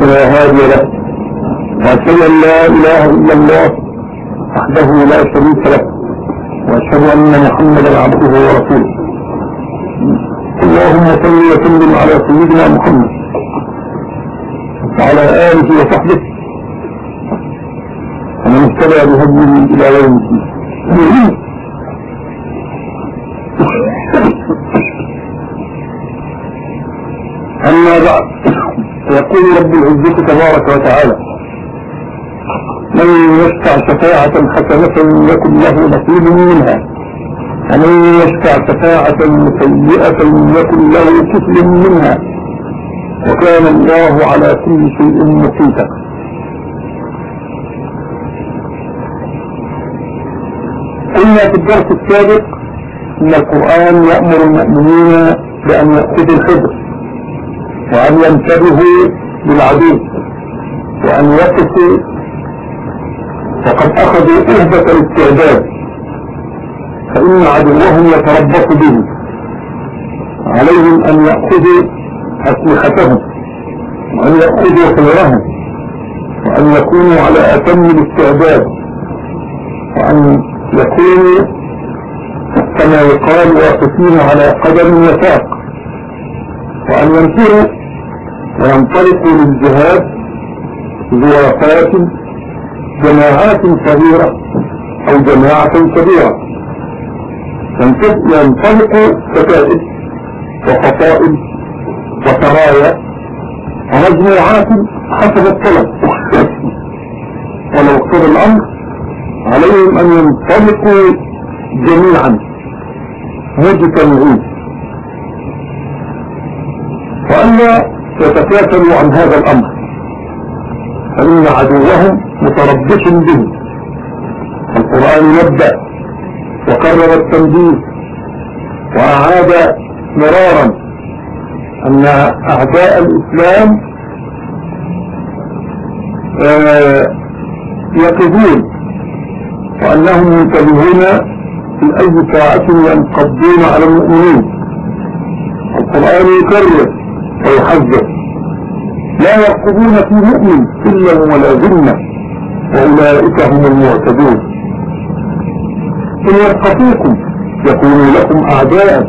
فلا هادي له. وأشهد أن لا إله إلا الله وحده لا شريك له. وأشهد أن محمدا عبده ورسوله. اللهم صل وسلم على سيدنا محمد وعلى آله وصحبه. ومن اهتدى بهديه إلى يوم الدين. أما بعد. يقول رب العزة تبارك وتعالى من يشفع شفاعة حسنة يكن له نصيب منها ومن يشفع شفاعة سيئة يكن له كفل منها. وكان الله على كل شيء مقيتا. قلنا في الدرس السابق إن القرآن يأمر المؤمنين بأن يأخذوا الحذر. وأن ينتبهوا للعدو وأن يقفوا. وقد أخذوا أهبة الاستعداد فإن عدوهم يتربص به عليهم أن يأخذوا أسلحتهم وأن يأخذوا خيرهم وأن يكونوا على أتم الاستعداد وأن يكونوا كما يقال واقفين على قدم وساق وأن ينفروا وينطلقوا للجهاد زوافات جماعات صغيرة أو جماعة كبيرة. ينطلق كتائب وقصائد وسرايا ومجموعات حسب الطلب. ولو اقتضى الأمر عليهم أن ينطلقوا جميعا مجتمعين. وألا يتكاسلوا عن هذا الأمر. فإن عدوهم متربص به. القرآن يبدأ وكرر التنبيه وأعاد مرارا أن أعداء الإسلام يقظون وأنهم منتبهون في أي ساعة ينقضون على المؤمنين. القرآن يكرر ويحذر لا يرقبون في مؤمن إلا ولا ذمة وأولئك هم المعتدون. إن يرقبوكم يكونوا لكم أعداء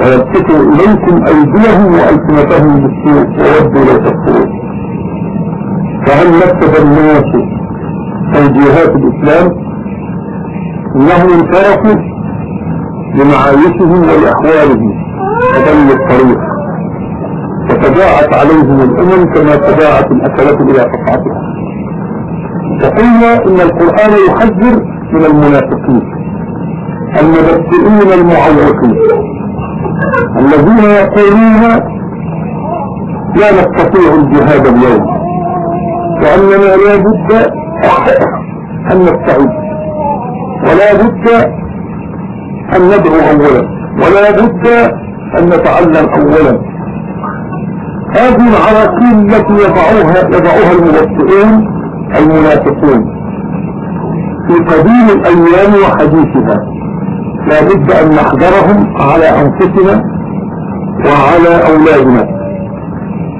ويبسطوا إليكم أيديهم وألسنتهم بالسوء وودوا لو تكفرون فهل نكتب الناس توجيهات الإسلام؟ إنهم انصرفوا لمعايشهم ولأحوالهم وضلوا الطريق. وتجاعت عليهم الأمم كما تجاعت الأكلات إلى قطعتها وقلنا إن القرآن يحذر من المنافقين المبتئين المعوقين الذين يقولون لا نستطيع الجهاد اليوم وأننا لا بد أن نستعيد ولا بد أن ندعو أولا ولا بد أن نتعلم أولا. هذه العراقيل التي يضعوها يضعوها المبطئون المنافقون في قديم الأيام وحديثها. لا بد أن نحذرهم على أنفسنا وعلى أولادنا.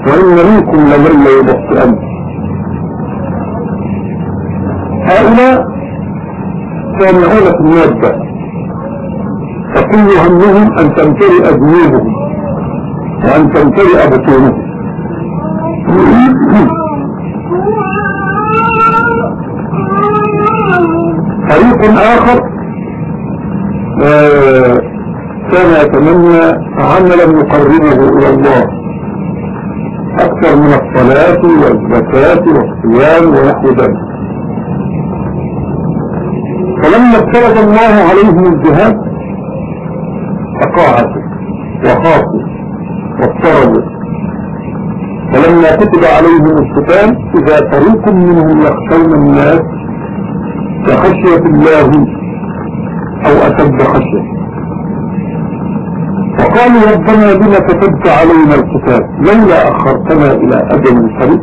وإن منكم لمن لا يبطئن هؤلاء سامعون في المادة. فكل همهم أن تمتلئ ذنوبهم. وأن تمتلئ بطونهم فريق آخر كان يتمنى عملا يقربه إلى الله. أكثر من الصلاة والزكاة والصيام ونحو ذلك. فلما افترض الله عليهم الجهاد فقاعدوا وخافوا. واضطربوا فلما كتب عليهم القتال إذا فريق منهم يخشون الناس كخشية الله أو أشد خشية. وقالوا ربنا بما كتبت علينا القتال؟ لولا أخرتنا إلى أجل قريب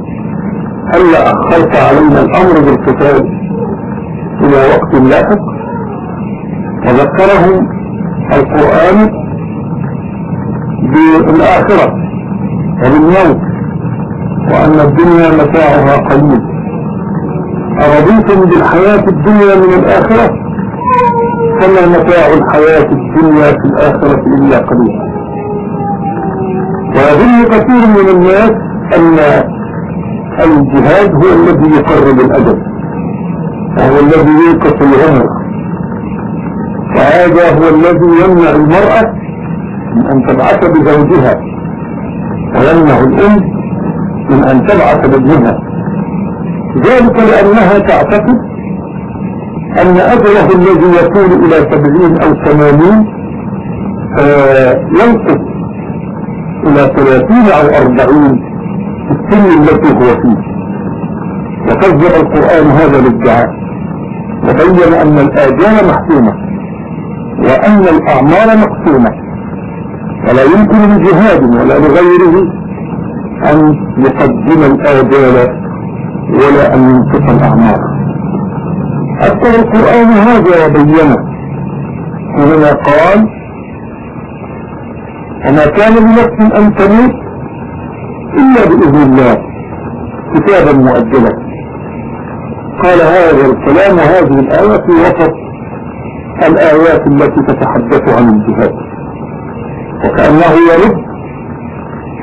هلا أخرت علينا الأمر بالقتال إلى وقت لاحق؟ وذكرهم القرآن بالآخرة وبالموت وأن الدنيا متاعها قليل. أرضيتم بالحياة الدنيا من الآخرة؟ فما متاع الحياة الدنيا في الآخرة إلا قليل. ويظن كثير من الناس أن الجهاد هو الذي يقرب الأجل وهو الذي ينقص العمر وهذا هو الذي يمنع المرأة من أن تبعث بزوجها. ويمنع الأم من أن تبعث بابنها. ذلك لأنها تعتقد أن أجله الذي يكون إلى سبعين أو ثمانين آه، ينقص إلى ثلاثين أو أربعين في السن التي هو فيه. وكذب القرآن هذا الادعاء وبين أن الآجال محسومة وأن الأعمار مقسومة ولا يمكن لجهاد ولا لغيره أن يقدم الآجال ولا أن ينقص الأعمار. حتى القرآن هذا بينه حينما قال وما كان لنفس أن تموت إلا بإذن الله كتابا مؤجلا. قال هذا الكلام وهذه الآية في وسط الآيات التي تتحدث عن الجهاد. وكأنه يرد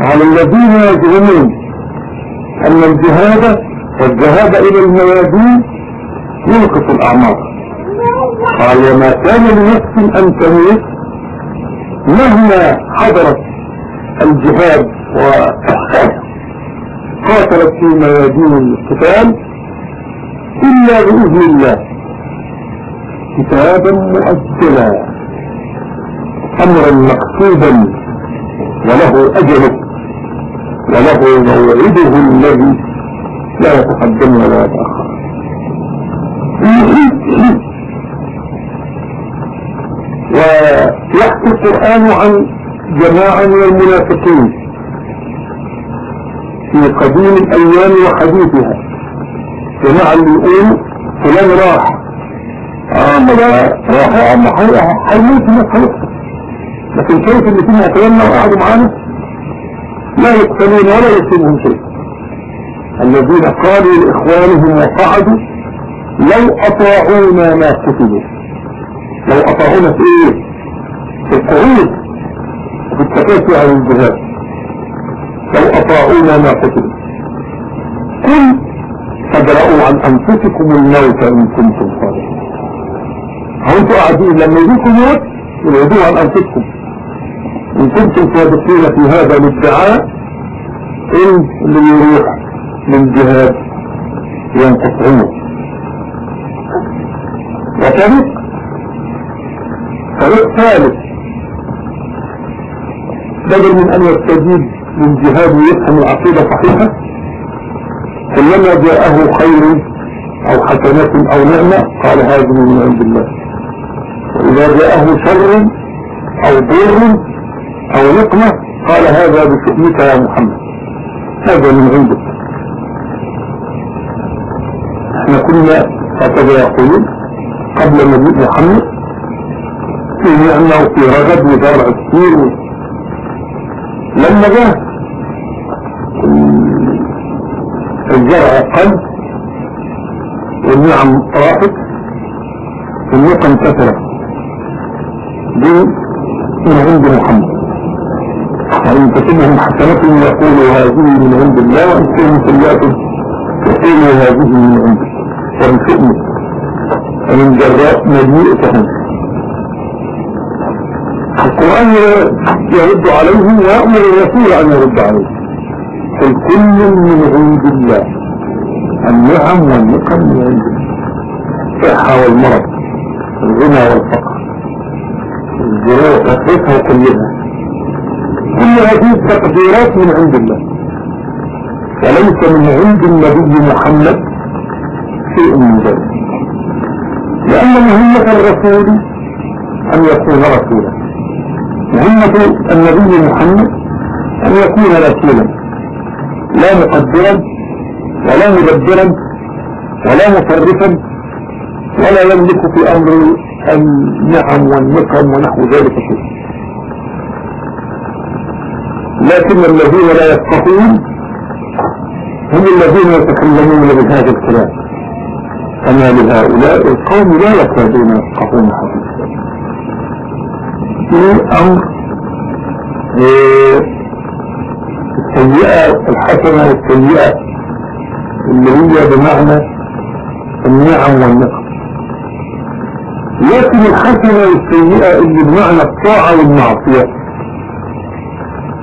على الذين يزعمون أن الجهاد والذهاب إلى الميادين ينقص الأعمار قال وما كان لنفس أن تموت مهما حضرت الجهاد وقاتلت في ميادين القتال إلا بإذن الله. كتابا مؤجلا. أمرا مقصودا وله أجله وله موعده الذي لا يتقدم ولا يتأخر ويحكي القرآن عن جماعة من المنافقين في قديم الأيام وحديثها جماعة اللي يقولوا فلان راح آه ده راح يا عم هيموت الناس هيقتل لكن اللي فينا اكلمنا وقعدوا معانا لا يقتلون ولا يصيبهم شيء. الذين قالوا لإخوانهم وقعدوا لو أطاعونا ما قتلوا. لو أطاعونا في إيه؟ في القعود. وفي التكاسي عن الجهاد. لو أطاعونا ما قتلوا. كل فادرأوا عن أنفسكم الموت إن كنتم صالحين أنتم قاعدين لما يجيكم موت يبعدوا عن أنفسكم. إن كنتم صادقين في هذا الادعاء إن اللي يروح للجهاد ينقطعونه وطريق طريق ثالث بدل من أن يستجيب للجهاد ويفهم العقيدة صحيحة كلما جاءه خير أو حسنة أو نعمة قال هذه من عند الله. وإذا جاءه شر أو ضر أو نقمة قال هذا بشؤمك يا محمد. هذا من عندك. إحنا كنا هكذا يقولون قبل مجيء محمد في نعمة وفي رغد وزرع كثير. لما جاء الزرع قل والنعم راحت والنقم كثرت دي من عند محمد. وإن تصبهم حسنات يقولوا هذه من عند الله وإن تصبهم سيئات يقولوا هذه من وإن تؤمن ومن جراء مجيئتهم القرآن يرد عليهم ويأمر الرسول أن يرد عليهم قل كل من عند الله. النعم والنقم من عند الله. الصحة والمرض. الغنى والفقر. الجروح وقفتها كلها كل هذه التقديرات من عند الله. وليس من عند النبي محمد شيء من ذلك. لأن مهمة الرسول أن يكون رسولا. مهمة النبي محمد أن يكون رسولا. لا مقدرا ولا مدبرا ولا مصرفا ولا يملك في أمر النعم والنقم ونحو ذلك شيء. لكن الذين لا يفقهون هم الذين يتكلمون بهذا الكلام. فما لهؤلاء القوم لا يكادون يفقهون حديثا في أمر السيئة الحسنة والسيئة اللي هي بمعنى النعم والنقم لكن الحسنة والسيئة اللي بمعنى الطاعة والمعصية.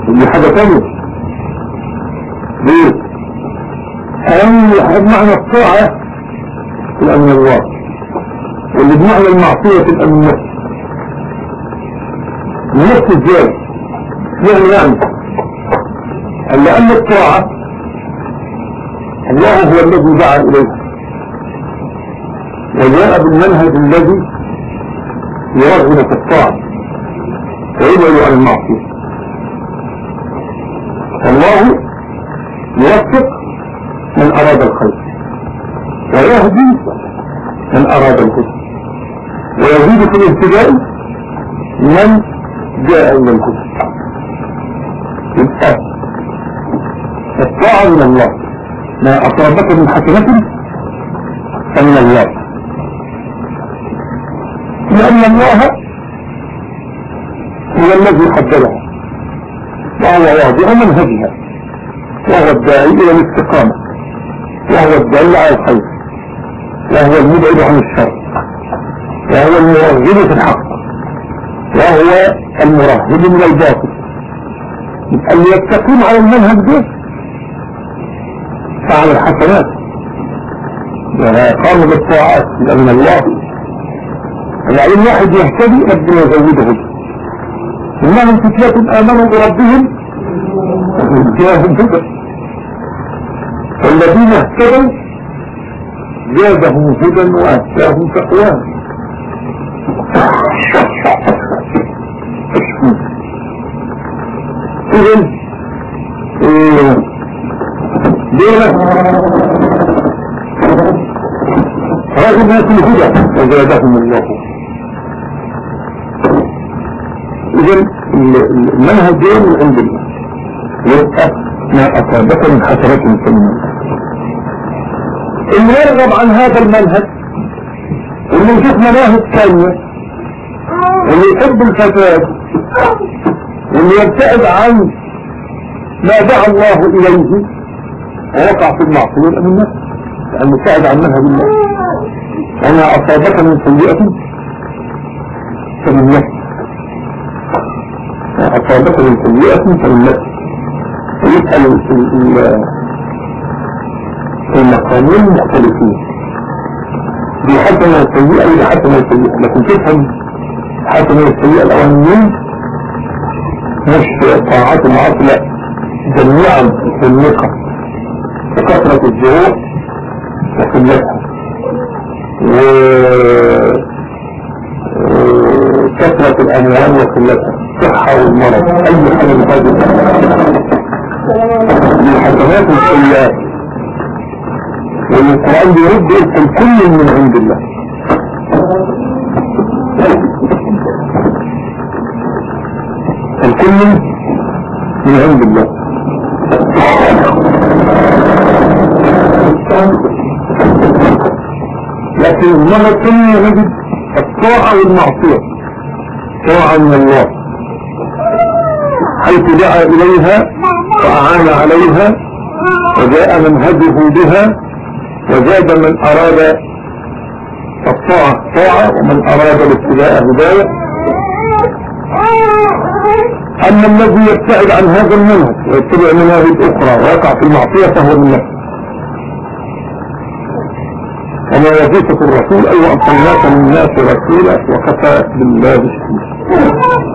اللي حاجة تانية. ليه؟ أي بمعنى الطاعة لأن الله. واللي بمعنى المعصية الأمن النفس النفس إزاي؟ يعني يعني. لأن الطاعة الله هو الذي دعا إليه وجاء بالمنهج الذي يرغب في الطاعة. ويبعد عن المعصية. الله يوفق من أراد الخير ويهدي من أراد الهدى ويزيد في الابتداء من جاء إلى الهدى يبقى الطاعة من الله. ما أصابك من حسنة فمن الله. لأن الله هو الذي حددها وهو واضع منهجها وهو الداعي إلى الاستقامة. وهو الدل على الخير وهو المبعد عن الشر. وهو المرغب في الحق. وهو المرهب من الباطل. اللي يتقون على المنهج ده. فعل الحسنات. وقام بالطاعات لأن الله. يعني واحد يهتدي ربنا يزوده. إنهم فتية آمنوا بربهم وزادهم هدى والذين اهتدوا زادهم هدى وآتاهم تقواهم إذن دينك هذه الناس الهدى وزادهم الله. اذا المنهج ده من عند الله يبقى ما اصابك من حسرة في اللي يرغب عن هذا المنهج واللي يشوف مناهج ثانية واللي يحب الفساد واللي يبتعد عن ما دعا الله إليه ووقع في المعصية من النفس لأنه ابتعد عن منهج الله. وما أصابك من سيئة فمن نفس أصابته من سيئة فلنفسه ويسأل المقامين مختلفين. دي حسنة السيئة ودي حسنة السيئة. لكن تفهم حسنة السيئة الأولانيين مش طاعات المعاصي لا جميعا في النقم وكثرة الجروح وقلتها وكثرة الأموال وقلتها الصحة والمرض. أي حاجة من هذه الحسنات والسيئات. والقرآن بيرد يقول كل من عند الله. الكل من عند الله. لكن المرة الثانية نجد الطاعة والمعصية. طاعة من الله. حيث دعا إليها وأعان عليها وجاء منهجه بها وزاد من أراد الطاعة طاعة ومن أراد الاتباع هداية أما الذي يبتعد عن هذا المنهج ويتبع مناهج أخرى ويقع في المعصية فهو من نفسه. وما وظيفة الرسول أي أرسلناك للناس رسولا وكفى بالله شهيدا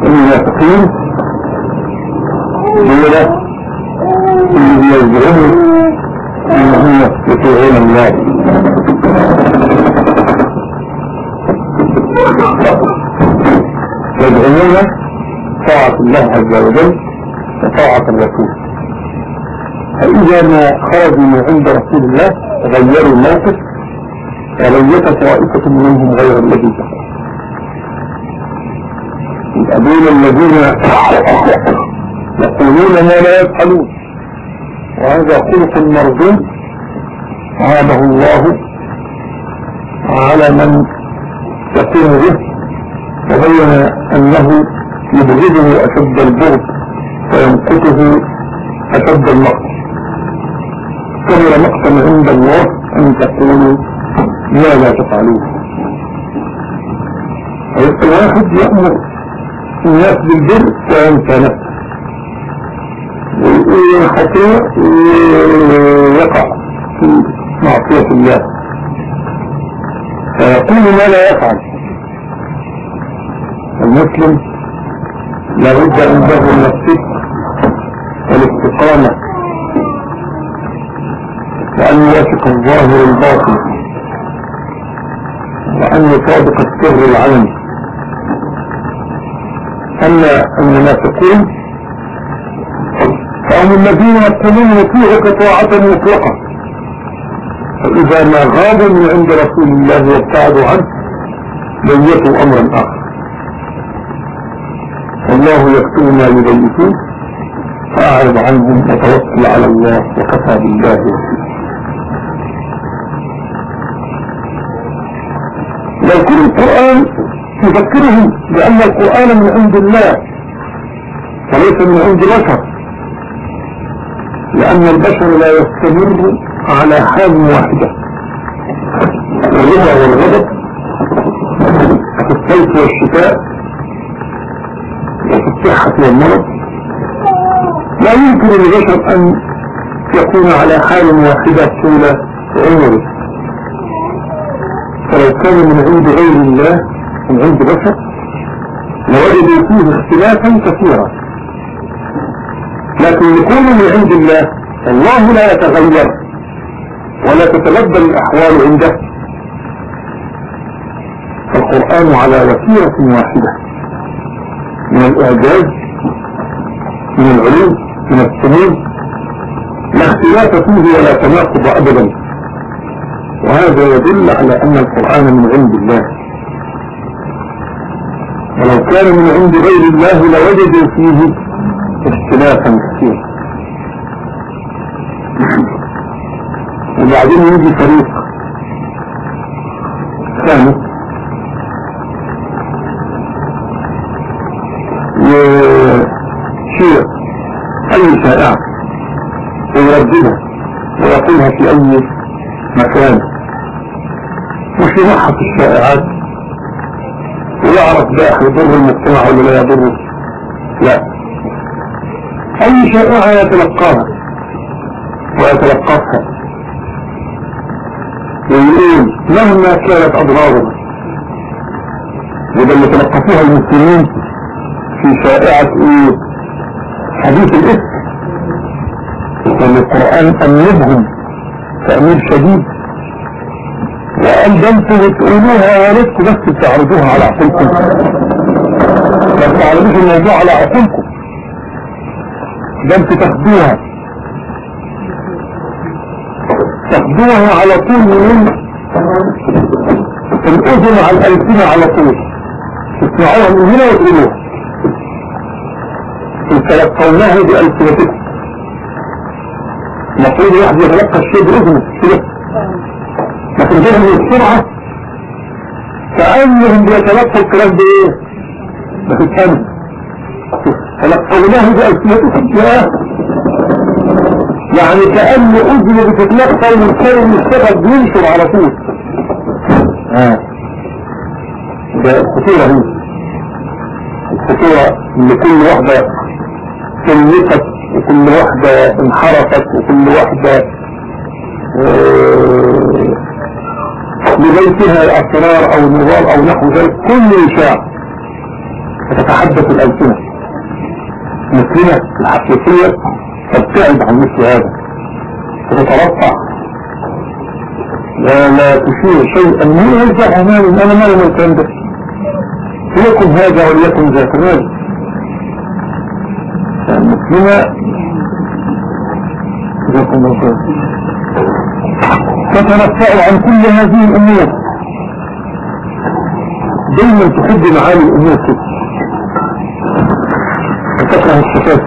المنافقين دولة اللي يزعموا انهم يستطيعون الله. يدعمون طاعة الله عز وجل وطاعة الرسول. فإذا ما خرجوا من عند رسول الله غيروا الموقف وليت طائفة منهم غير الذي يبقى الذين يقولون ما لا يفعلون. وهذا خلق مرضون. عابه الله على من يقوم به. وبين أنه يبغضه أشد البغض وينقته أشد المقت كبر مقتا عند الله أن تقولوا ماذا تفعلون. الواحد يأمر الناس بالبر وينسى نفسه ويخطئ ويقع في معصية الله. فيقول ما لا يفعل. المسلم لابد عنده من الصدق والاستقامة. وأن يوافق الظاهر الباطن وأن يطابق السر العلم أما المنافقون فهم الذين يقولون نطيعك طاعة مطلقة؟ فإذا ما غابوا من عند رسول الله وابتعدوا عنه بيتوا أمرا آخر. والله يكتب ما يبيتون فأعرض عنهم وتوكل على الله وكفى بالله وكيلا لو كل القرآن يذكرهم بأن القرآن من عند الله وليس من عند بشر لأن البشر لا يستمر على حال واحدة. الرضا والغضب في الصيف والشتاء وفي الصحة والمرض. لا يمكن للبشر أن يكون على حال واحدة طول عمره. فلو كان من عند غير الله من عند بشر لوجدوا فيه اختلافا كثيرا. لكن يكون من عند الله الله لا يتغير ولا تتبدل الأحوال عنده. فالقرآن على وسيلة واحدة من الإعجاز من العلوم من السنين. لا اختلاف فيه ولا تناقض أبدا. وهذا يدل على أن القرآن من عند الله. ولو كان من عند غير الله لوجدوا فيه اختلافا كثيرا. وبعدين يجي فريق ثاني. يشير أي شائعة ويرددها ويقولها في أي مكان. يمحط الشائعات. ويعرف ده يضر المجتمع ولا لا يضره. لا. أي شائعة يتلقاها ويتلقفها ويقول مهما كانت أضرارها وده اللي تلقفوها المسلمين في شائعة إيه؟ حديث الاسم وان القرآن أنبهم تأمير شديد. وقال ده أنتوا بتقولوها يا ريتكم بس تعرضوها على عقولكم. ما تعرضوش الموضوع على عقولكم. ده أنتوا تاخدوها تاخدوها على طول من الأذن على الألسنة على طول. تسمعوها من هنا وتقولوها. تلقوناه بألسنتكم. المفروض واحد يتلقى الشيء بأذنه. كده لكن جاهم بسرعة كأنهم بيتلقوا الكلام بإيه؟ بتتهم تلقوناه بألسنتكم يا يعني كأن أذن بتتلقى والكلام المستقبل بينشر على طول. آه. ده الخطورة هي الخطورة اللي كل واحدة كلفت وكل واحدة انحرفت وكل واحدة لبيتها اسرار أو نظام أو نحو ذلك. كل إشاع فتتحدث الألسنة. مسلمة الحقيقية تبتعد عن مثل هذا. فتترفع ولا تشير شيئا. من يرجع مالي أنا مالي من الكلام ده ليكن هذا وليكن ذاك مالي المسلمة جزاكم الله خير تتنفع عن كل هذه الأمور. دايما تحب معاني الأمور. كده وتكره الشفاف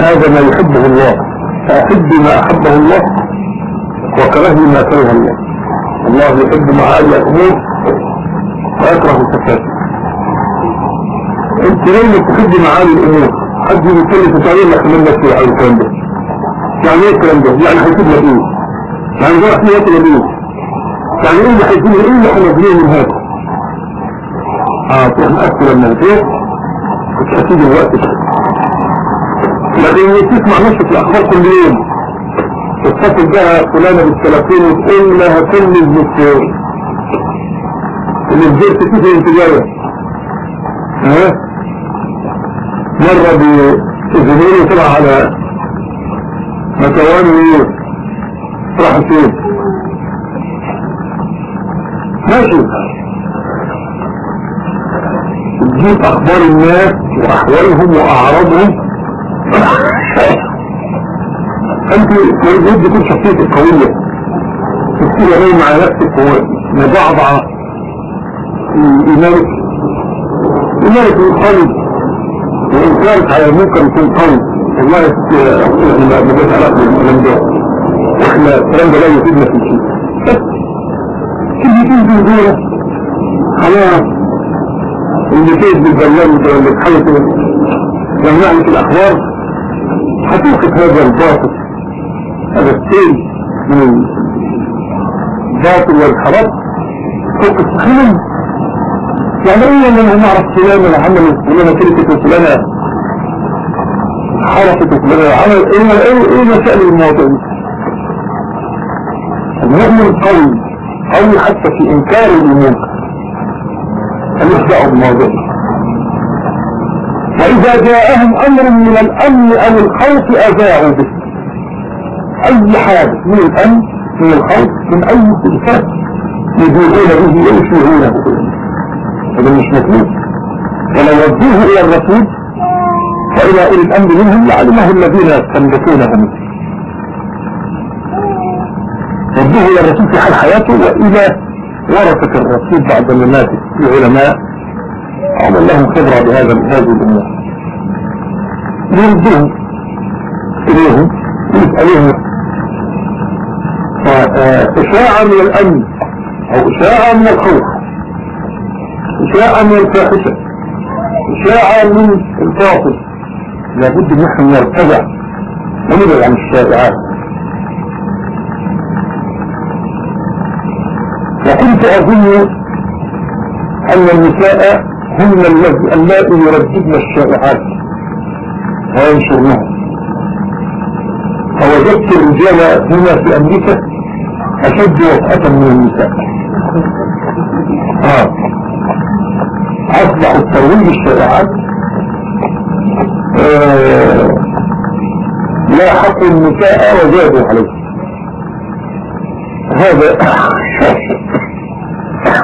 هذا ما يحبه الله فأحب ما أحبه الله وكره ما كره الله الله يحب معالي الأمور ويكره الفساد أنت لما تحب معالي الأمور حد يتكلم في تعليم لك من نفسه على الكلام ده يعني إيه الكلام ده؟ يعني هيكون لك إيه؟ يعني ده إحنا يطلب إيه؟ يعني إيه اللي هيكون إيه اللي هنبنيه من هذا؟ تروح مأكل لما البيت؟ كنت أكيد الوقت. لكن تسمع نفسك الأخبار كل يوم تتصل بها فلانة بالتلفون وتقول لها كل الدكتور اللي الزير تكتب انتجارة ها؟ مرة بزميلي طلع على مكوان ويوت راح فين ماشي. تجيب أخبار الناس وأحوالهم وأعراضهم. أنت لابد تكون شخصيتك قوية تكون غير مع نفسك ومضعضع إيمانك. إيمانك قوي وإنكارك على المنكر يكون قوي والله يعني ما بدأت علاقة بالكلام ده إحنا الكلام ده لا يفيدنا في شيء. كلمتين الدورة خلاص. اللي فيه بالبرنامج اللي تحاول تجمع لك الأخبار هتوقف هذا الباطل هذا السيل من الباطل والحرام توقف خلال يعني إيه لما نعرف فلان عمل فلانة تلكت وفلانة حركت وفلانة عمل إيه إيه إيه مسائل الموضوع دي المؤمن قوي قوي حتى في إنكار المنكر هنخدعه بالموضوع ده وإذا جاءهم أمر من الأمن أو الخوف أذاعوا به. أي حاجة من الأمن من الخوف من أي سلطات يدعون به ويشيعونه هذا مش مطلوب. ولو ردوه إلى الرسول وإلى أولي الأمر منهم لعلمه الذين يستنبطونه منه ردوه إلى الرسول في حال حياته وإلى ورثة الرسول بعد مماته العلماء عمل لهم خبرة بهذا هذه الأمور يردوه إليهم يسألوهم فإشاعة من الأمن أو إشاعة من الخوف إشاعة من الفاحشة إشاعة من الباطل لابد أن إحنا نرتدع ونبعد عن الشائعات. وكنت أظن أن النساء هن اللائي يرددن الشائعات وينشرنها فوجدت الرجال هنا في أمريكا أشد وفأة من النساء آه. أصبحوا الترويج الشائعات آه. لاحقوا النساء وزادوا عليه هذا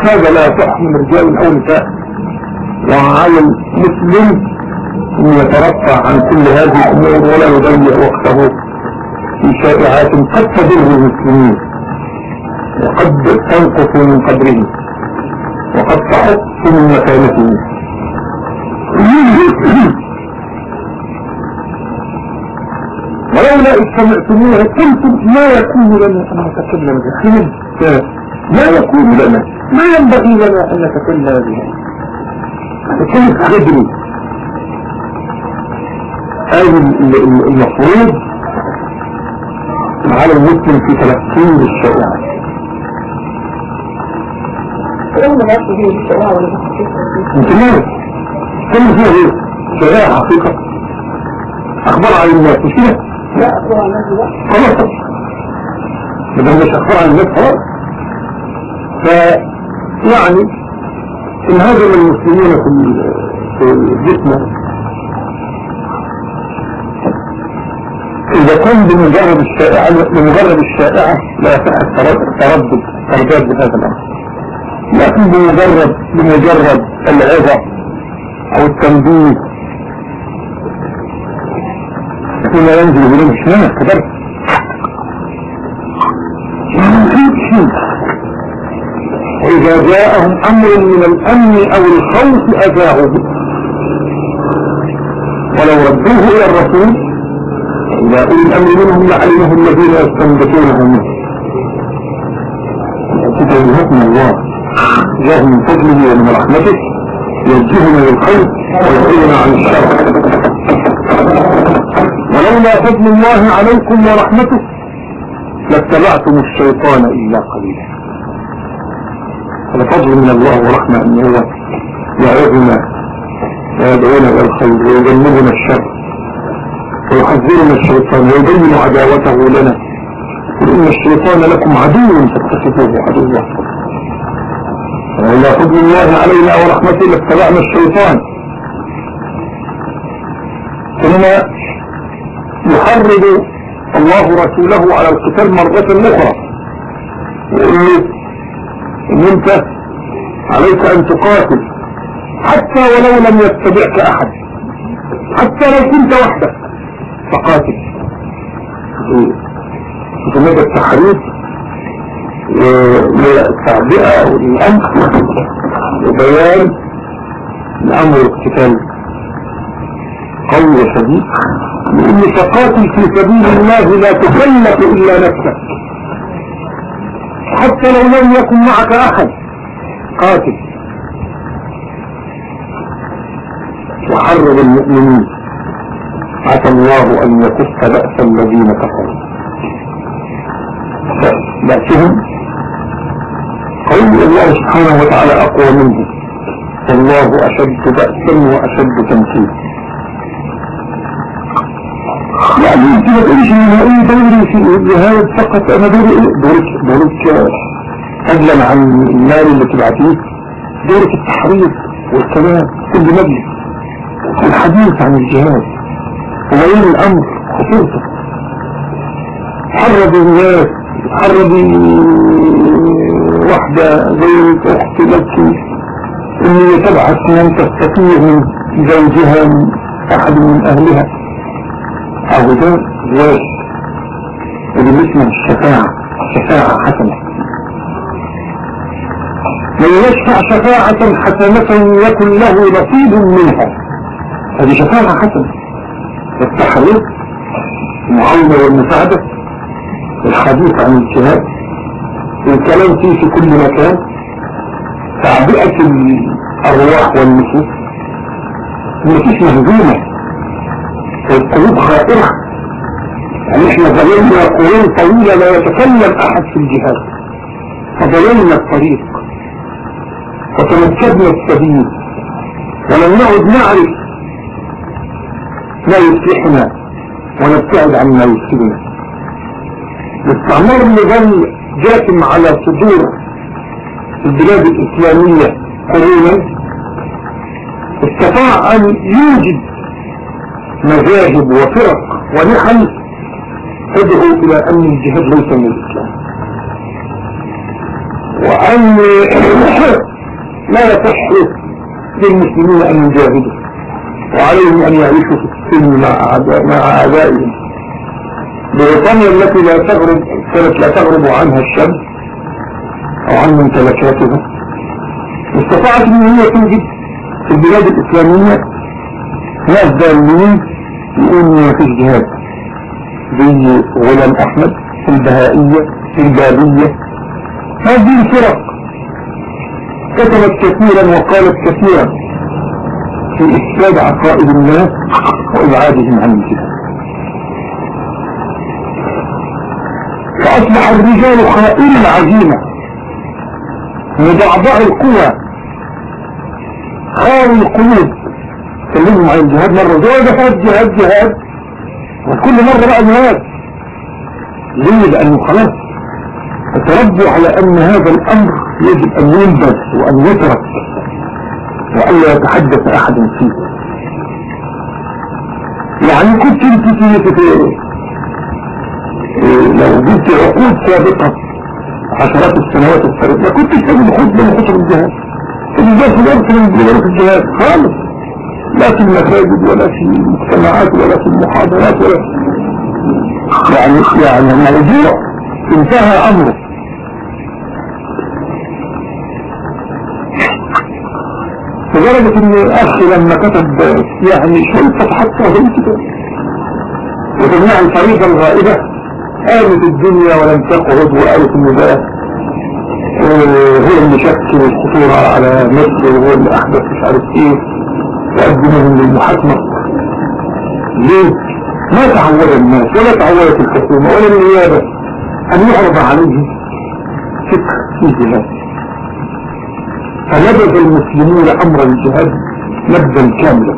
هذا لا يصح من رجال أو نساء. وعلى المسلم أن يترفع عن كل هذه الأمور ولا يضيع وقته في شائعات قد تضر المسلمين وقد تنقص من قدره وقد تحط من مكانته. ولولا إذ سمعتموها قلتم ما يكون لنا أن نتكلم بها ما يكون لنا ما ينبغي لنا أن نتكلم بها كيف تدري هذا المفروض على المسلم في تلقين للشائعات أنت مالك؟ كل فيها إيه شرائع حقيقة؟ أخبار عن الناس؟ مش كده لا أخبار عن الناس. لا خلاص بدل مش أخبار عن الناس خلاص. فيعني إن هاجم المسلمين في جسمه إذا كان بمجرد الشائعة بمجرد الشائعة لا يصح التردد تردد بهذا الأمر. لكن بمجرد بمجرد العظة أو التنبيه فيما ينزل بلهم شنو كبرت وإذا جاءهم أمر من الأمن أو الخوف أذاعوا به. ولو ردوه إلى الرسول إلى أولي الأمر منهم لعلمه الذين يستنبطونه منه. تدعوهم الله. جاه من فضله ومن رحمته. يوجهنا للخير ويبعدنا عن الشر. ولولا فضل الله عليكم ورحمته لاتبعتم الشيطان إلا قليلا. هذا فضل من الله ورحمة أن هو يعظنا ويدعونا إلى الخير ويجنبنا الشر. ويحذرنا الشيطان ويبين عداوته لنا. وإن الشيطان لكم عدو فاتخذوه عدوا. ولولا فضل الله علينا ورحمته لاتبعنا الشيطان. ثم يحرض الله رسوله على القتال مرة أخرى. ويقول إن أنت عليك أن تقاتل حتى ولو لم يتبعك أحد حتى لو كنت وحدك فقاتل. مدى التحريف والتعبئة والأمر وبيان الأمر القتال قوي وشديد. لأن تقاتل في سبيل الله لا تكلف إلا نفسك. حتى لو لم يكن معك أحد. قاتل. وحرر المؤمنين. عسى الله أن يكف بأس الذين كفروا. بأسهم. قول الله سبحانه وتعالى أقوى منه والله أشد بأسا وأشد تمثيلا يعني تقولش ان إيه دوري في الجهاد فقط أنا دوري إيه دورك دورك فضلا عن النار اللي تبعتيه دورك التحريض والكلام كل مجلس. الحديث عن الجهاد وبين الأمر خطورته حرض الناس حرض واحدة زي أخت لك إن تبعث من تستطيع من زوجها أحد من أهلها. واجب اللي اسمه الشفاعة شفاعة حسنة. من يشفع شفاعة حسنة يكن له نصيب منها. هذه شفاعة حسنة. التحريك المعاونة والمساعدة الحديث عن الجهاد الكلام فيه في كل مكان تعبئة الأرواح والنفوس. النفوس مهزومة. والقلوب خائرة يعني إحنا ظللنا قرون طويلة لا يتكلم أحد في الجهاد. فظللنا الطريق. وتمكدنا السبيل. ولم نعد نعرف ما يصلحنا ونبتعد عما يفسدنا الاستعمار اللي ظل جاثم على صدور البلاد الإسلامية قرونا. استطاع أن يوجد مذاهب وفرق ونحل تدعو إلى أن الجهاد ليس من الإسلام. وأن لا يصح للمسلمين أن يجاهدوا وعليهم أن يعيشوا في السلم مع أعدائهم. بريطانيا التي لا تغرب كانت لا تغرب عنها الشمس أو عن ممتلكاتها استطاعت أن هي توجد في البلاد الإسلامية ناس دالين يقول ما فيش جهاد زي غلام أحمد في البهائية البابية. هذه الفرق كتبت كثيرا وقالت كثيرا في إفساد عقائد الناس وإبعادهم عن الجهاد. فأصبح الرجال خائر العزيمة مضعضع القوى خاوي القلوب تكلمهم عن الجهاد مرة ده جهاد جهاد جهاد وكل مرة بقى جهاد. ليه؟ لأنه خلاص فتربوا على أن هذا الأمر يجب أن ينبذ وأن يترك وأن لا يتحدث أحد فيه. يعني كنت انت في في لو جبت عقود سابقة عشرات السنوات السابقة ما كنتش تجد من خطب الجهاد. الجهاد في الأرض من الجهاد خالص لا في المساجد ولا في المجتمعات ولا في المحاضرات ولا يعني يعني موضوع انتهى أمره. لدرجة إن أخي لما كتب يعني شوية صفحات صغيرة كده وجميع الفريضة الغائبة قامت الدنيا ولم تقعد وقالت ان ده هو اللي شكل الخطورة على مصر وهو اللي أحدث مش عارف إيه. وقدمهم للمحاكمة. ليه؟ ما تعود الناس ولا تعودت الحكومة ولا النيابة أن يعرض عليهم فكر في جهاد فنبذ المسلمون أمر الجهاد نبذا كاملا.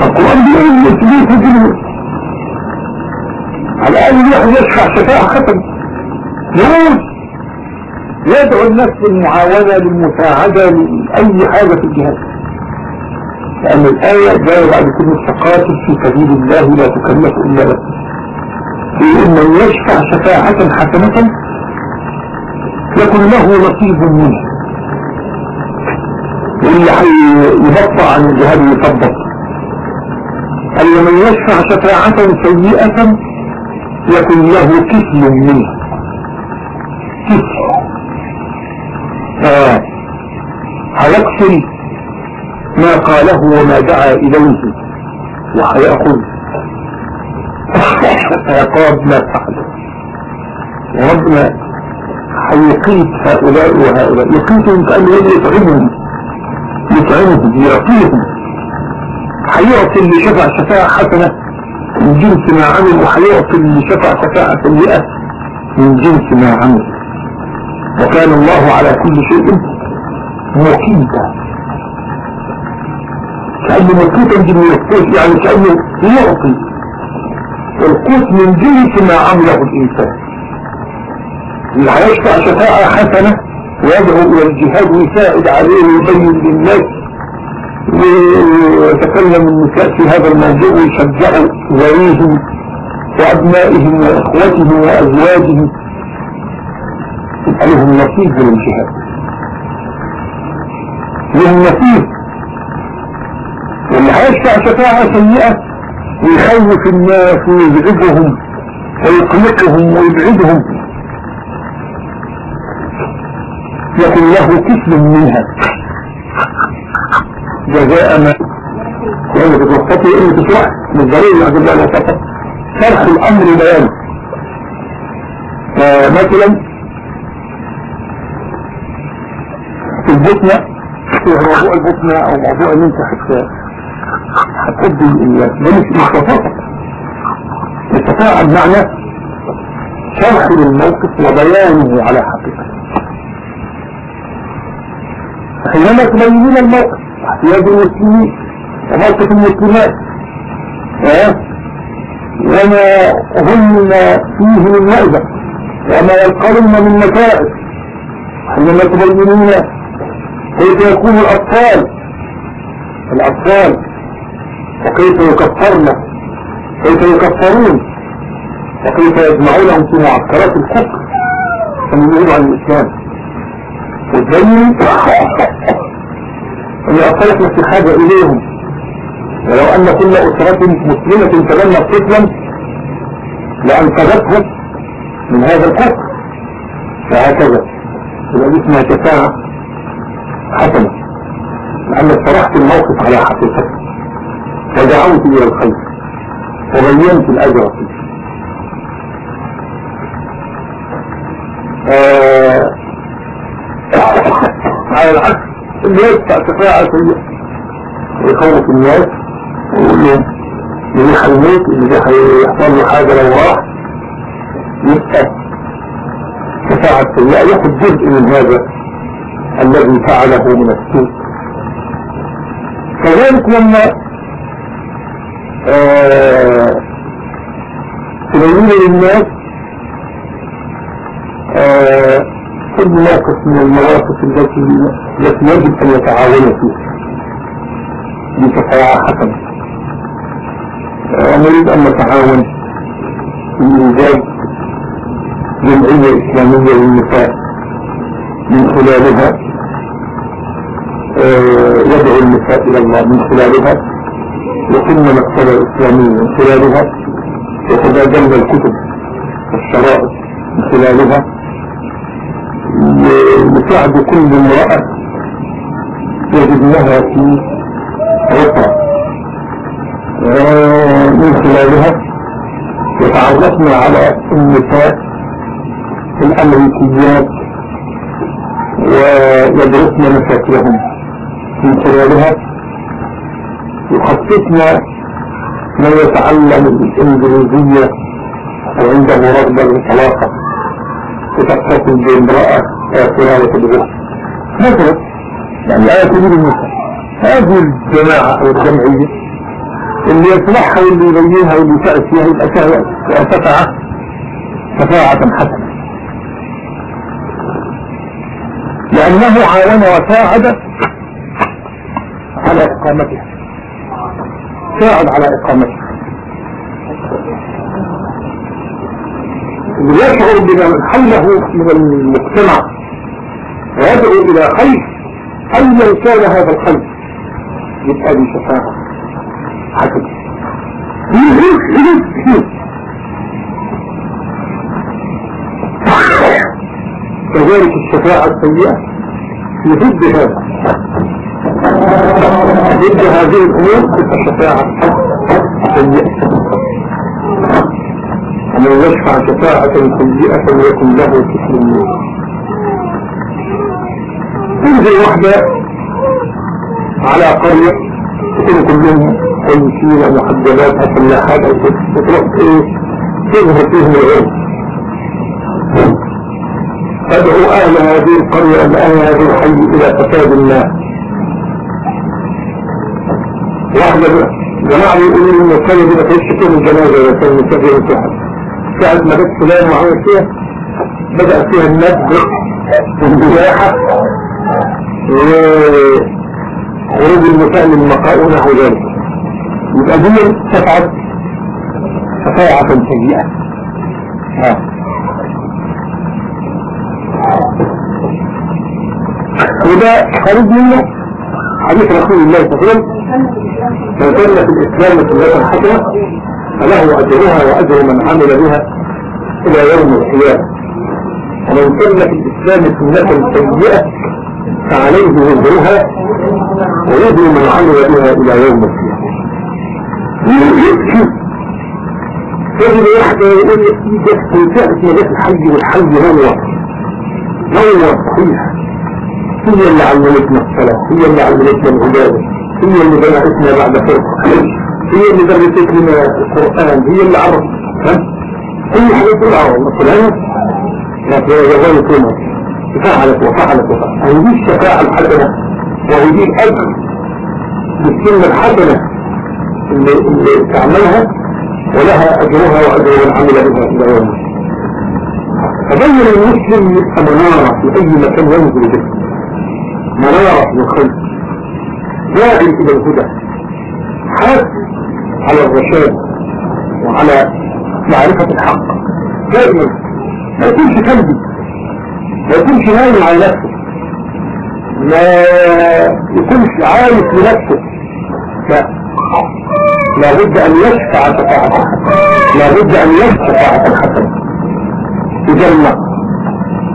فالقرآن بيقول المسلمين في الدنيا على واحد يشفع شفاعة ختم. يموت. يدعو الناس للمعاونة للمساعدة لأي حاجة في الجهاد. لأن الآية جاء بعد كلمة فقاتل في سبيل الله لا تكلف إلا نفسك بأن من يشفع شفاعة حسنة يكن له نصيب منه. واللي يبطع عن الجهاد يثبط أن من يشفع شفاعة سيئة يكن له كفل منه. كفل آه. هيكفل ما قاله وما دعا إليه. وهيأخذ عقاب ما فعل وربنا هيقيت هؤلاء وهؤلاء؟ يقيتهم كأنه يطعمهم يطعمهم يعطيهم هيعطي اللي شفع شفاعة حسنة من جنس ما عمل وهيعطي اللي شفع شفاعة سيئة من جنس ما عمل. وكان الله على كل شيء مقيتا كأنه مقيتا جنيه يعني كأنه يعطي. القوت من جنس ما عمله الإنسان. اللي هيشفع شفاعة حسنة ويدعو إلى الجهاد ويساعد عليه ويبين للناس. ويتكلم النساء في هذا الموضوع ويشجعوا ذويهم وأبنائهم وإخوتهم وأزواجهم. يبقى لهم نصيب الجهاد لهم نصيب واللي هيشفع شفاعة سيئة ويخوف الناس ويزعجهم ويقلقهم ويبعدهم. يكون له كفل منها. جزاء ما يعني بتوسطي إيه تشرح من ضروري عبد الله الوسطة شرح الأمر بيان فمثلا في البطنة في موضوع البطنة أو موضوع إن أنت هتقضي مش مستطاع استطاع بمعنى شرح للموقف وبيانه على حقيقته حينما تبينون الموقف احتياج المسلمين وموقف المسلمات. وما هم فيه من وعدة وما يلقون من متاعب حينما تبينون كيف يكون الأطفال؟ الأطفال. وكيف يكفرن؟ كيف يكفرون؟ وكيف يجمعونهم في معسكرات الكفر؟ فمن يقول عن الإسلام. وتبين أن اصلحنا في حاجة إليهم. ولو أن كل أسرة مسلمة تبنى طفلا لانقذته من هذا الكفر. فهكذا. يبقى دي اسمها شفاعة حسنة لانك شرحت الموقف على حقيقته ودعوت إلى الخير وبينت الأجر. فيه آه على العكس. يدفع شفاعة سيئة ويخوف الناس ويقول لهم اللي هيموت اللي هيحصل له حاجة لو راح يبقى شفاعة سيئة ياخد جزء من هذا. الذي فعله من السوء. كذلك لما آه تبين للناس آه كل موقف من المواقف التي التي يجب أن يتعاون فيها. بشفاعة حسنة ونريد أن نتعاون في إيجاد جمعية إسلامية للنساء. من خلالها آه، يدعو النساء إلى الله من خلالها يقمن مكتبة إسلامية من خلالها يتبادلن الكتب والشرائط من خلالها. يساعد كل امرأة وجدناها في غفرة ومن خلالها. وتعرفنا على النساء الأمريكيات ويدرسنا مشاكلهم من خلالها. وخصصنا من يتعلم الإنجليزية وعنده رغبة للطلاقة وتتصل بامرأة آخرة الغرفة مثلا يعني آية كبير النساء هذه الجماعة أو الجمعية اللي يسمعها واللي يبينها واللي يسأل فيها يبقى شفاعة. شفاعة حسنة. لأنه عاون وساعد على إقامتها ساعد على إقامتها يشعر بما حله من المجتمع. ويدعو إلى خير أيا كان هذا الخير. يبقى لي شفاعة. حسنة كذلك الشفاعة السيئة. في ضد هذا. ضد هذه الأمور تبقى الشفاعة سيئة ومن يشفع شفاعة سيئة يكن له كفل منه تنزل واحدة على قرية تكون كلهم كويسين ومحجبات فلاحات أو تروح إيه تظهر فيهم العلم تدعو أهل هذه القرية أهل هذه الحي إلى فساد الناس واحدة جماعة يقولون إن الكلمة دي ما تخش فيهم الجنازة ولا كان مسافر واحد ساعة ما جت فلان وعمل فيها بدأ فيها النبض والبياحة وخروج المساء من المقاء ونحو ذلك. يبقى دي تفعل شفاعة سيئة. وده خارج منه حديث رسول الله صلى الله عليه وسلم. من كان في الإسلام سنة حسنة فله أجرها وأجر من عمل بها إلى يوم القيامة. ومن كان في الإسلام سنة سيئة فعليه وزرها ويزر من عمل بها إلى يوم القيامة. تجد واحدة يقول في تأتي نجاة الحي والحي هو هو صحيح هي اللي علمتنا الصلاة هي اللي علمتنا العبادة هي اللي بنعتنا بعد فرقة هي اللي درست لنا القرآن هي اللي عرفت كل حاجة تقول آه والله فلانة هي غير كلمة فعلت وفعلت وفعلت هذه الشفاعة الحسنة وهذه الأجر بالسنة الحسنة اللي, اللي تعملها ولها أجرها وأجر من عمل بها إلى يوم فبين المسلم يبقى منارة في أي مكان ينزل به. منارة للخير داعي إلى الهدى. حاس على الرشاد وعلى معرفة الحق. دائما. ما يكونش كلبي. ما يكونش نايم على نفسه. ما يكونش عايش لنفسه. لا. لابد أن يشفع شفاعة لابد أن يشفع حسنة يجمع.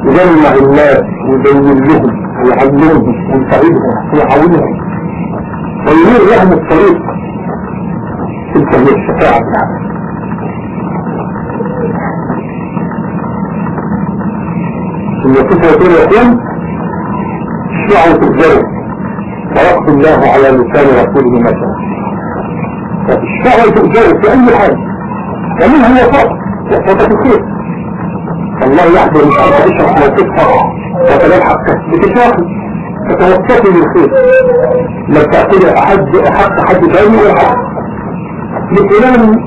يجمع الناس ويبين لهم. ويعلمهم ويساعدهم ويعاونهم وينير لهم الطريق. تلك هي الشفاعة الحسنة ثم يقول اخوان الشعر تجرب ويقضي الله على لسان رسوله ما شاء الشعر تجرب في أي حال؟ ومنها الوفاق. وفاق الخير. الله يحضر مش عارف تشرح موقفها وتلحق فتوسطي للخير لا تأكل أحد حق حد ثاني ولا حق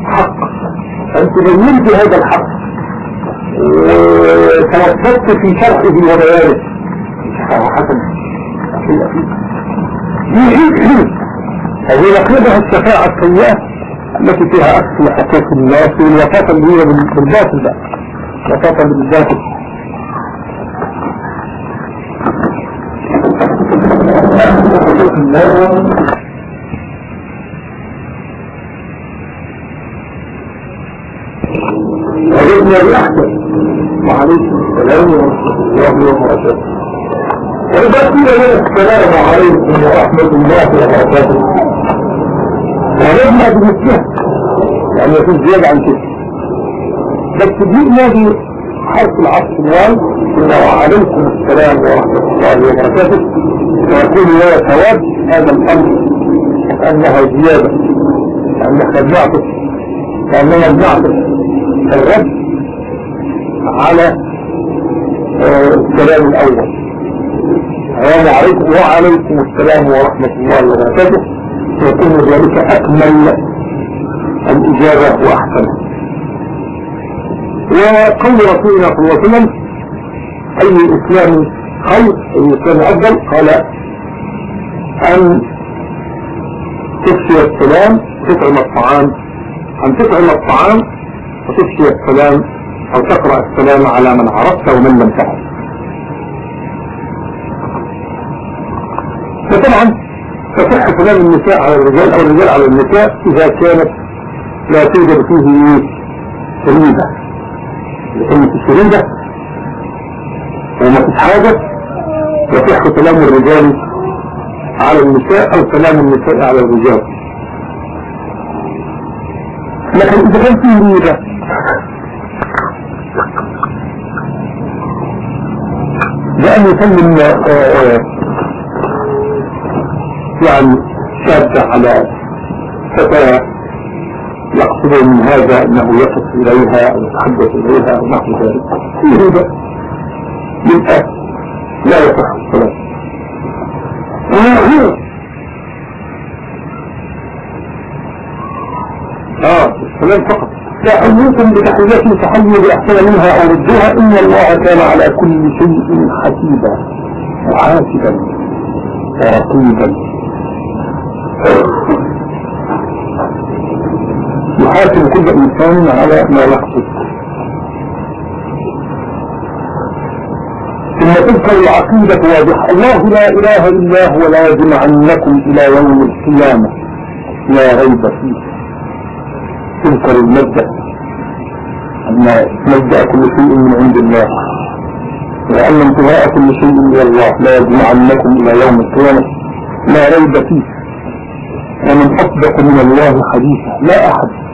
حق. أنت بينت هذا الحق. في شرحه وبيانه. حسن. هذه نقلبها الشفاعة السيئة التي فيها أكل حقوق الناس والوفاة اللي هي بالباطل بقى. وفاة بالباطل وجدنا بأحسن. وعليكم السلام ورحمة الله وبركاته. وإذا قيل لنا السلام عليكم ورحمة الله وبركاته. ولدنا بمثلها يعني يكون زيادة عن كده. بس دي نادي حرف العصر الواو وعليكم السلام ورحمة الله وبركاته. ويكون لنا ثواب هذا الأمر أنها زيادة لأنها بنعطف لأننا بنعطف الرد على آه، السلام الأول. السلام عليكم وعليكم السلام ورحمة الله وبركاته. ويكون ذلك أكمل الإجابة وأحسنها وقول رسولنا صلى الله عليه وسلم أي إسلام خير أي إسلام أفضل؟ قال أن تفشي السلام تطعم الطعام. أن تطعم الطعام وتفشي السلام أو تقرأ السلام على من عرفت ومن لم تعرف. فطبعا تصح كلام النساء على الرجال أو الرجال على النساء إذا كانت لا توجد فيه شريدة لأن الشريدة وما فيش حاجة يصح كلام الرجال على النساء أو كلام النساء على الرجال. لكن إذا كان فيه ريبة لأن يسلم آه، آه، يعني شابة على فتاة يقصد من هذا أنه يقص إليها أو يتحدث إليها أو نحو ذلك. فيه ريبة يبقى لا يصح الصلاة. آه السلام فقط. تحييكم بتحيات تحيي بأحسن منها أو ردوها إن الله كان على كل شيء حسيبا. وحاسبا. ورقيبا. يحاسب كل إنسان على ما يقصد ثم تلك العقيدة واضحة. الله لا إله إلا هو لا يجمعنكم إلى يوم القيامة. لا ريب فيه. تذكر المبدأ. أن مبدأ كل شيء من عند الله. وأن انتهاء كل شيء إلى الله. لا يجمعنكم إلى يوم القيامة. لا ريب فيه. ومن أصدق من الله حديثا. لا أحد.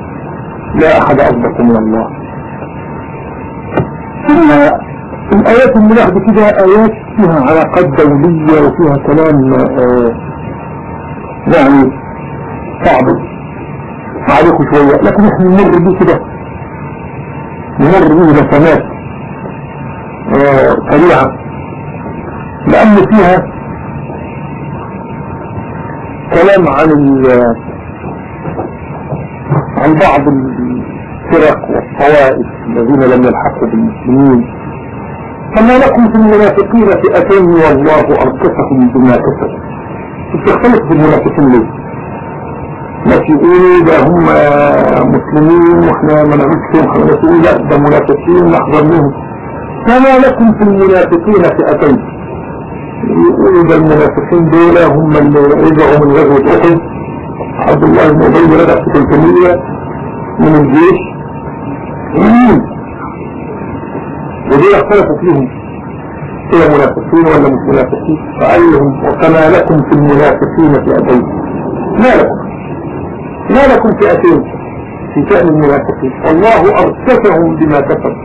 لا أحد أصدق من الله. ثم الآيات بعد كده آيات فيها علاقات دولية وفيها كلام آه يعني صعب. عليكم شوية. لكن إحنا نمر بيه كده. نمر بيه رسمات آه سريعة. لأن فيها كلام عن عن بعض الفرق والطوائف الذين لم يلحقوا بالمسلمين. فما لكم في المنافقين فئتين والله أركسهم بما كسبوا تختلف بالمنافقين ليه؟ ما تقولوا ده هم مسلمين وإحنا ما نعملش فيهم حاجة تقولوا لا ده منافقين نحذر منهم. فما لكم في المنافقين فئتين؟ يقولوا ده المنافقين دول هم اللي رجعوا من غزوة أحد. عبد الله بن أبي رجع في 300 من الجيش. ودول اختلفوا فيهم. هي منافقين ولا مش منافقين فقال لهم وكما لكم في المنافقين فئتين ما لكم؟ ما لكم فئتين في شأن المنافقين. والله أرسفهم بما كسبوا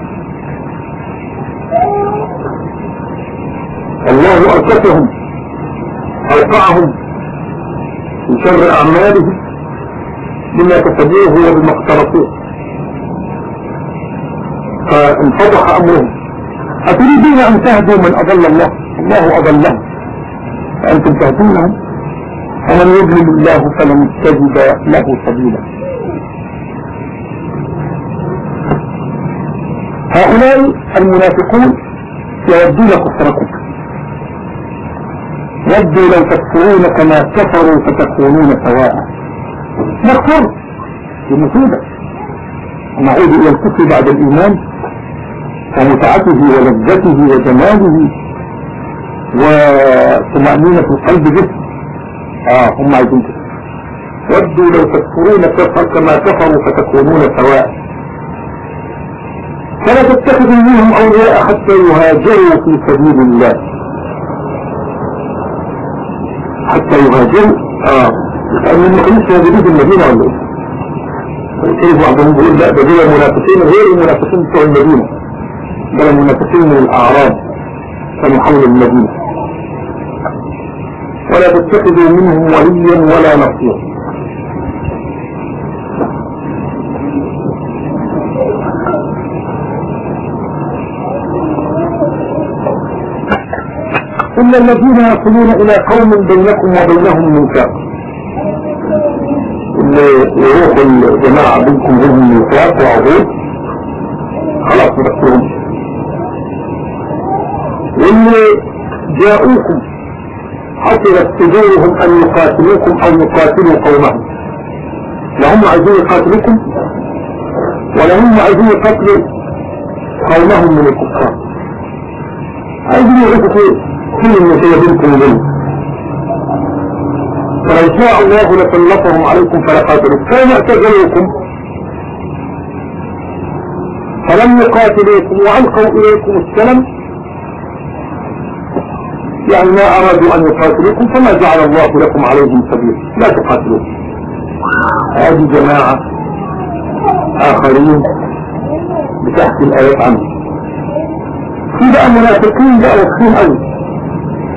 الله أرسفهم أوقعهم. في شر أعمالهم. بما كسبوه وبما اقترفوه فانفضح أمرهم. أتريدون أن تهدوا من أضل الله؟ الله أضلهم فأنتم تهدونهم فمن يضلل الله فلن تجد له سبيلا؟ هؤلاء المنافقون يودون كفركم. ودوا لو تكفرون كما كفروا فتكونون سواء. نكفر بمصيبة. ونعود إلى الكفر بعد الإيمان. ومتعته ولذته وجماله وطمأنينة القلب به. آه هم عايزين كده. ودوا لو تكفرون كفر كما كفروا فتكونون سواء. فلا تتخذوا منهم أولياء حتى يهاجروا في سبيل الله. حتى يهاجروا. آه كانوش موجودين في المدينة ولا إيه؟ كيف بعضهم بيقول لا ده دول منافسين غير المنافسين بتوع المدينة. بل المنافسين من الأعراب كانوا حول المدينة ولا تتخذوا منهم وليا ولا نصيرا. إلا الذين يصلون إلى قوم بينكم وبينهم ميثاق. اللي يروح الجماعة بينكم وبينهم ميثاق وعهود خلاص ما واللي جاءوكم حصلت صدورهم أن يقاتلوكم أو يقاتلوا قومهم. لهم عايزين يقاتلوكم ولا هم عايزين يقاتلوا قومهم من الكفار. عايزين يعرفوا كيف كل المسيح بينكم وبينه فلو شاء الله لسلطهم عليكم فلقاتلوا كان اعتزلوكم فلم يقاتلوكم وألقوا إليكم السلام. يعني ما أرادوا أن يقاتلوكم فما جعل الله لكم عليهم سبيل. لا تقاتلوكم هذه جماعة آخرين بتحكي الآيات عنه. في بقى منافقين بقى وخين قوي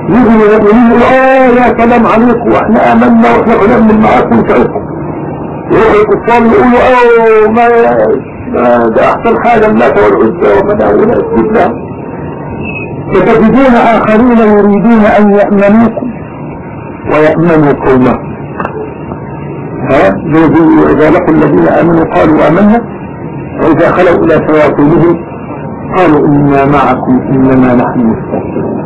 يجي المؤمنين يقولوا آه يا سلام عليكم وإحنا آمنا وإحنا كنا من معاكم وشعركم يروحوا الكفار يقولوا آه ما ده أحسن حاجة اللات والعزى ومنع ولا استسلام فتجدون آخرين يريدون أن يأمنوكم. ويأمنوا قومهم ها إذا لقوا الذين آمنوا قالوا آمنا. وإذا خلوا إلى شياطينهم قالوا إنا معكم إنما نحن مستهزئون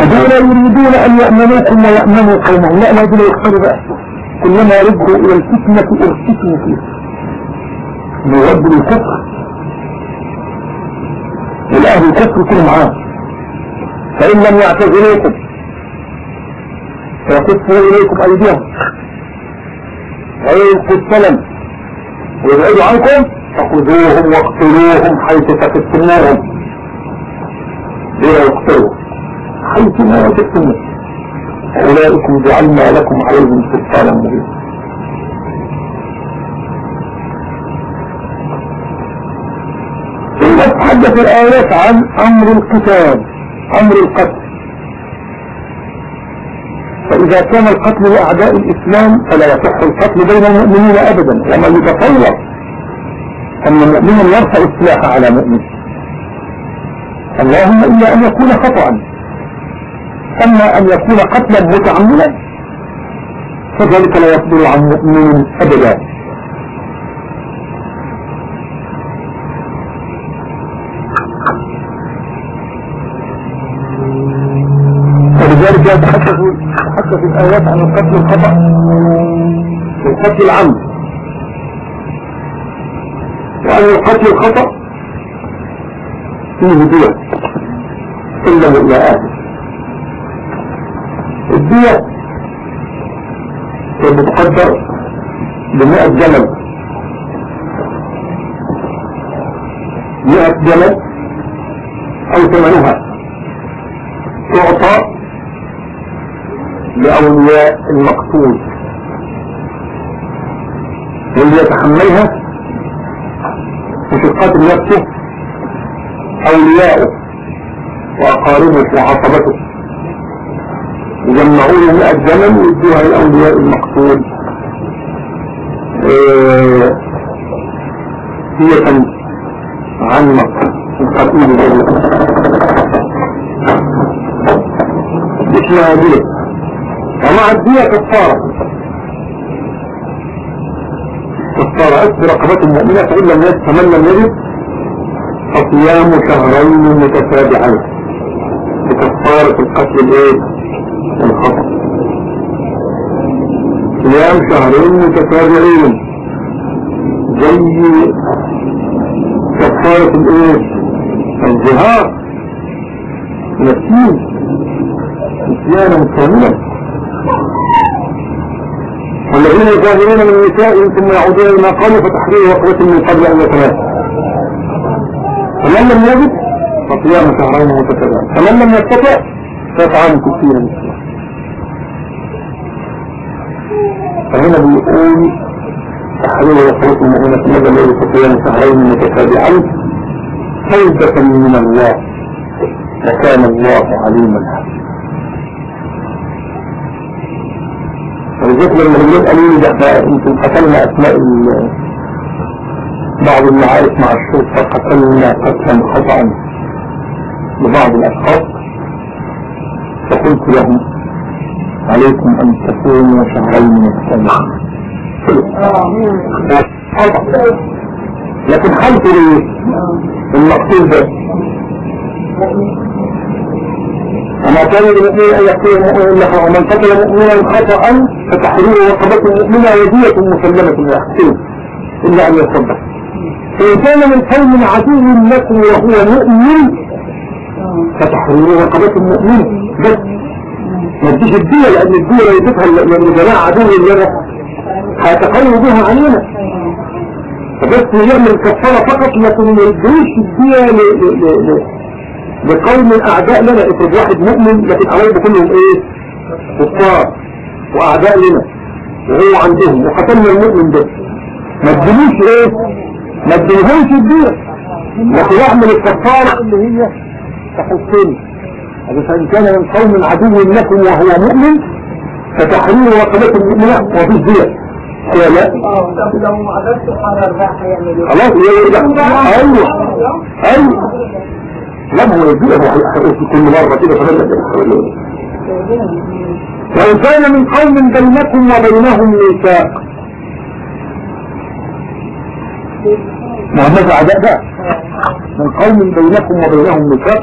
هذول يريدون أن يأمنوكم ويأمنوا قومهم. لا لا دول يختاروا بقى كلما رجعوا إلى الفتنة ارتكوا فيها يرد الكفر والأهل الكفر يكونوا معاه فإن لم يعتذروكم فيكفوا إليكم أيديهم. ويلقوا السلم ويبعدوا عنكم فخذوهم واقتلوهم حيث تكتموهم. ليه يقتلوا؟ حيث ما وجدتم أولئكم جعلنا لكم عليهم سلطانا مبينا. ثم تحدث الآيات عن أمر القتال أمر القتل. فإذا كان القتل لأعداء الإسلام فلا يصح القتل بين المؤمنين أبدا. وما يتصور أن المؤمن يرفع السلاح على مؤمن. اللهم إلا أن يكون خطأ أما أن يكون قتلا متعمدا فذلك لا يصدر عن مؤمن أبدا. ولذلك يتحدث يتحدث الآيات عن القتل الخطأ والقتل العمد وأن القتل الخطأ فيه دية. سلم إلى آدم الدية كانت بتقدر بمئة جمل مئة جمل أو ثمنها. تعطى لأولياء المقتول. واللي يتحملها وفي القتل نفسه أولياءه وأقاربه وعصبته. يجمعوا له 100 جمل ويدوها للأولياء المقتول. هي آه، عن القتيل. اسمها دية ومع الدية كفارة. كفارة. أكبر رقبة المؤمنة فإن لم فمن لم يجد فصيام شهرين متتابعين. بكفارة القتل الإيه؟ الخطأ. صيام شهرين متتابعين. زي كفارة الإيه؟ الجهاد. نسيم نسيانا كاملا. والذين يجاهرون من نسائهم ثم يعودون لما قالوا فتحرير رقبة من قبل أن يتناسوا فمن لم يجد فصيام شهرين متتابعين. فمن لم يستطع يفعل كثيرا. فهنا بيقول تحرير وصلت المؤمنة ماذا لا يستطيعون شهرين متتابعين توبة من الله وكان الله عليما. حكيما ولذلك لما اليوم قالوا لي ده يمكن قتلنا أسماء بعض المعارف مع الشرطة قتلنا قتلا خطأ لبعض الأشخاص. فقلت لهم عليكم أن تكونوا شهرين متتابعين لكن حالته إيه المقتول ده. وما كان للمؤمن أن يقتل مؤمنا الا ومن قتل مؤمنا خطأ فتحرير رقبه مؤمنه ودية مسلمة يحسن إلا أن يصدق. فان كان من قوم عدو لكم وهو مؤمن فتحرير رقبة مؤمنة بس ما تجيش الدية لأن الدية يجبها لأن جماعة عدو لنا هيتقروا بها علينا. فبس يعمل كفارة فقط لكن ما يدوش الدية لقوم أعداء لنا افرض واحد مؤمن لكن قرايبه كلهم إيه؟ كفار. وأعداء لنا. وهو عندهم. وقتلنا المؤمن ده. ما تدلوش إيه؟ ما تدلهمش الدية لكن يعمل الكفارة اللي هي تحسين. فإن كان من قوم عدو لكم وهو مؤمن فتحرير رقبة المؤمنة وفي دية ولا لا. خلاص أيوه. أيوه. لا ما هو يجيبه في كل مرة كده فلا وإن كان من قوم بينكم وبينهم ميثاق. محمد عداء ده. من قوم بينكم وبينهم ميثاق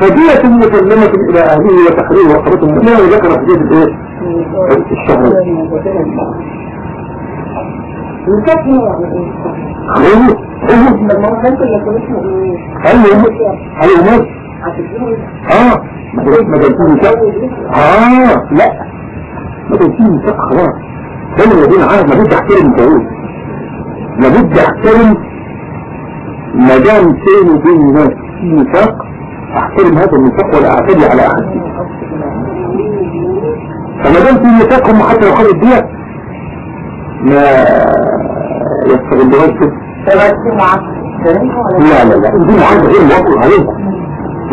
فدية مسلمة إلى أهله وتحرير وقرة المؤمنة وذكر حديث الإيه؟ الشهر أيوه أيوه آه ما جبتيه مساق آه لا ما جبتيه مساق خلاص ده اللي يدين عارف لابد احترم الجواز لابد احترم ما دام بيني وبين الناس في ميثاق احترم هذا الميثاق ولا اعتدي على احد فما دام في ميثاق هم حتى لو خدوا الدية ما يستغلوهاش كده لا لا لا دي معاهدة غير موافق عليها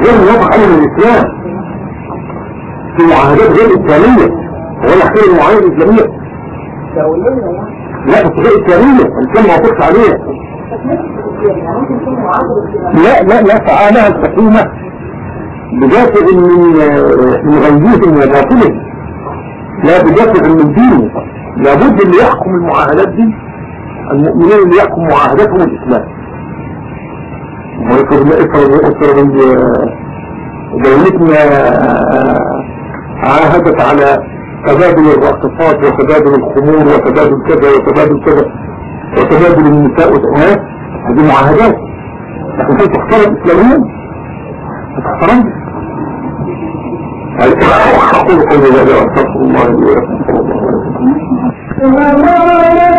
غير موافق من الإسلام في معاهدات غير إسلامية هو يحترم المعاهدة الإسلامية لا بس غير إسلامية الإسلام ما وافقش عليها لا لا لا فعالها الحكومة بدافع من من غيبهم وباطلهم لا بدافع من دينه لابد اللي يحكم المعاهدات دي. المؤمنين اللي يحكم معاهداتهم الإسلام افرض دولتنا عاهدت على تبادل الرقصات وتبادل الخمور وتبادل كذا وتبادل كذا وتبادل النساء والأمهات هذه معاهدات. لكن هل تحترم إسلاميا؟ تحترم؟ أقول قولي وأستغفر الله لي الله كتبهم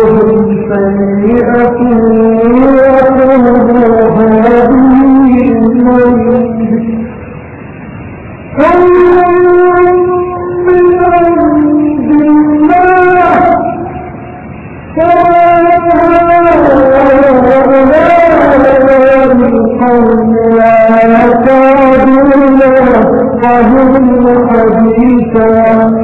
يفقهون حديثا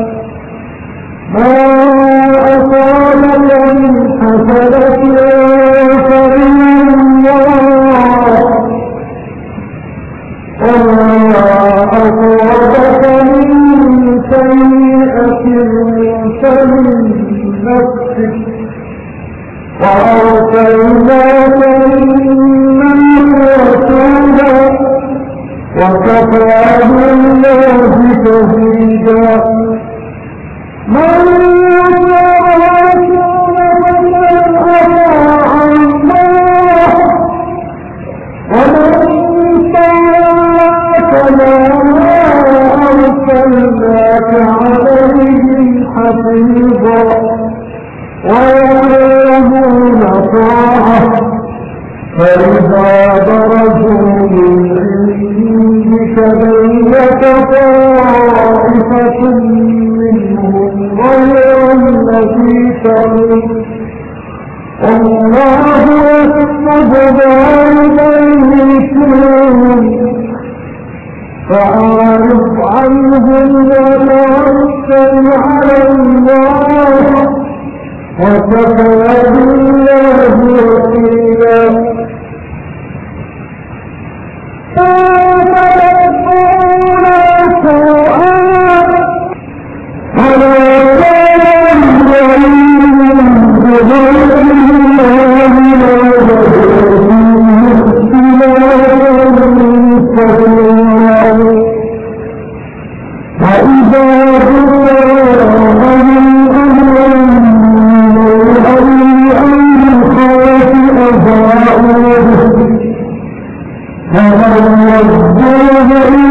فلا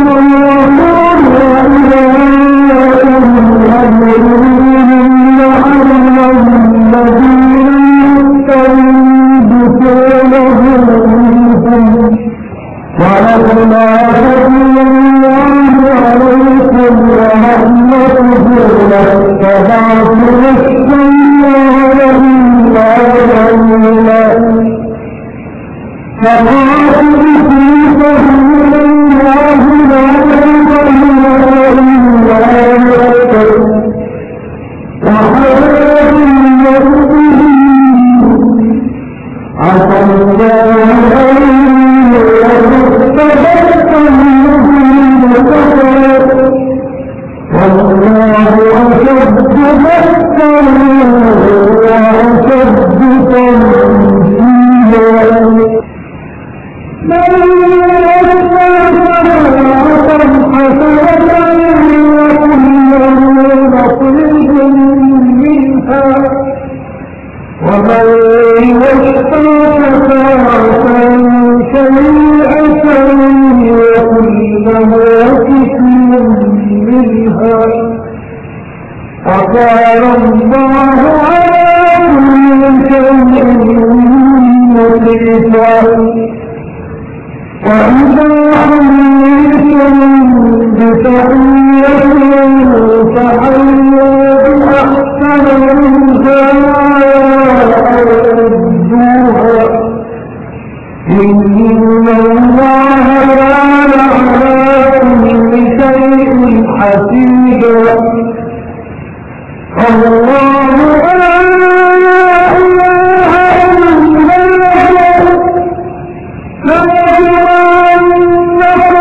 جعل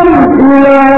الله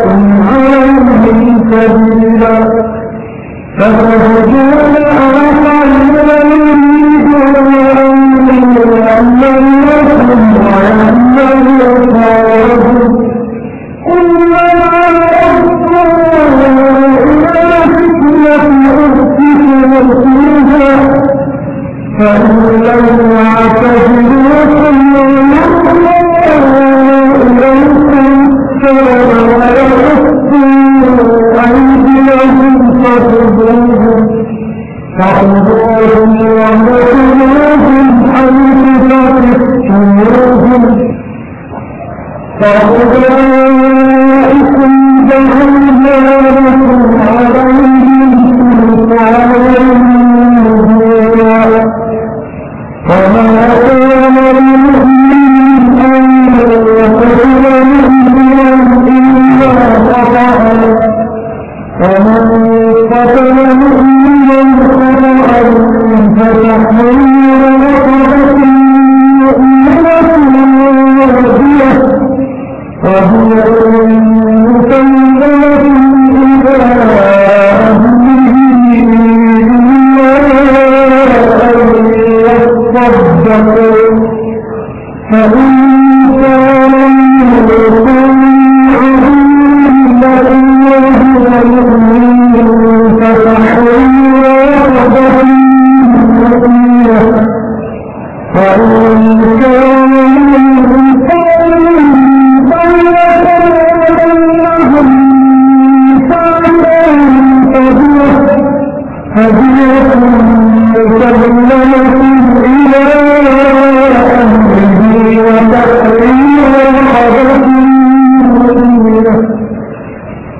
تكن كبيرة سبيلا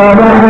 الله